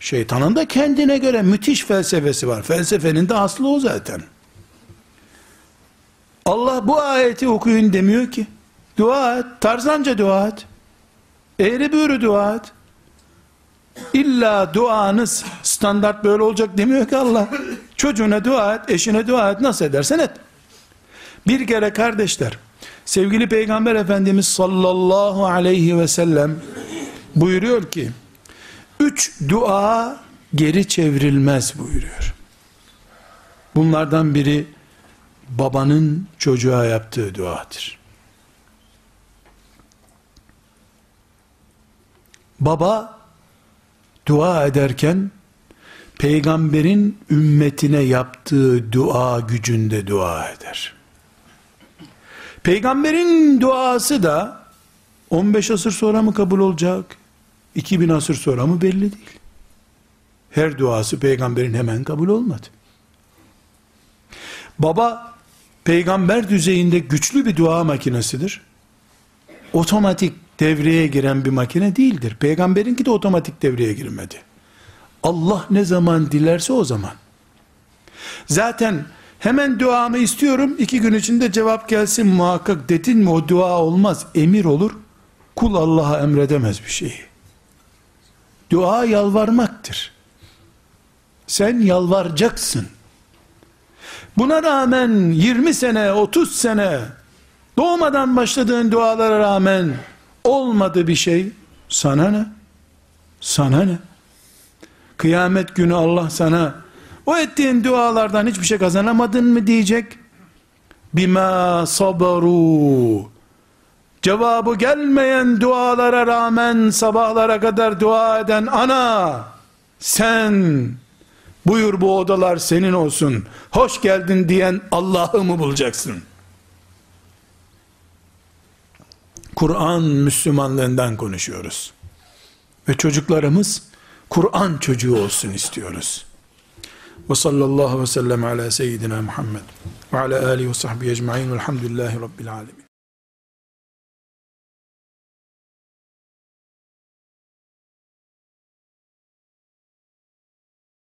Şeytanın da kendine göre müthiş felsefesi var. Felsefenin de aslı o zaten. Allah bu ayeti okuyun demiyor ki. Dua et. Tarzanca dua et. Eğri büğrü dua et. İlla duanız standart böyle olacak demiyor ki Allah. Çocuğuna dua et, eşine dua et, nasıl edersen et. Bir kere kardeşler, sevgili Peygamber Efendimiz sallallahu aleyhi ve sellem buyuruyor ki, üç dua geri çevrilmez buyuruyor. Bunlardan biri babanın çocuğa yaptığı duadır. Baba dua ederken peygamberin ümmetine yaptığı dua gücünde dua eder. Peygamberin duası da 15 asır sonra mı kabul olacak? 2000 asır sonra mı belli değil. Her duası peygamberin hemen kabul olmadı. Baba peygamber düzeyinde güçlü bir dua makinesidir. Otomatik devreye giren bir makine değildir. Peygamberinki de otomatik devreye girmedi. Allah ne zaman dilerse o zaman. Zaten hemen duamı istiyorum, iki gün içinde cevap gelsin muhakkak dedin mi o dua olmaz, emir olur. Kul Allah'a emredemez bir şeyi. Dua yalvarmaktır. Sen yalvaracaksın. Buna rağmen 20 sene, 30 sene doğmadan başladığın dualara rağmen olmadı bir şey sana ne? Sana ne? Kıyamet günü Allah sana o ettiğin dualardan hiçbir şey kazanamadın mı diyecek. Bima sabaru cevabı gelmeyen dualara rağmen sabahlara kadar dua eden ana, sen buyur bu odalar senin olsun, hoş geldin diyen Allah'ı mı bulacaksın? Kur'an Müslümanlığından konuşuyoruz. Ve çocuklarımız Kur'an çocuğu olsun istiyoruz. Ve sallallahu ve sellem ala seyyidina Muhammed ve ala alihi ve sahbihi ecma'in velhamdülillahi rabbil alemin.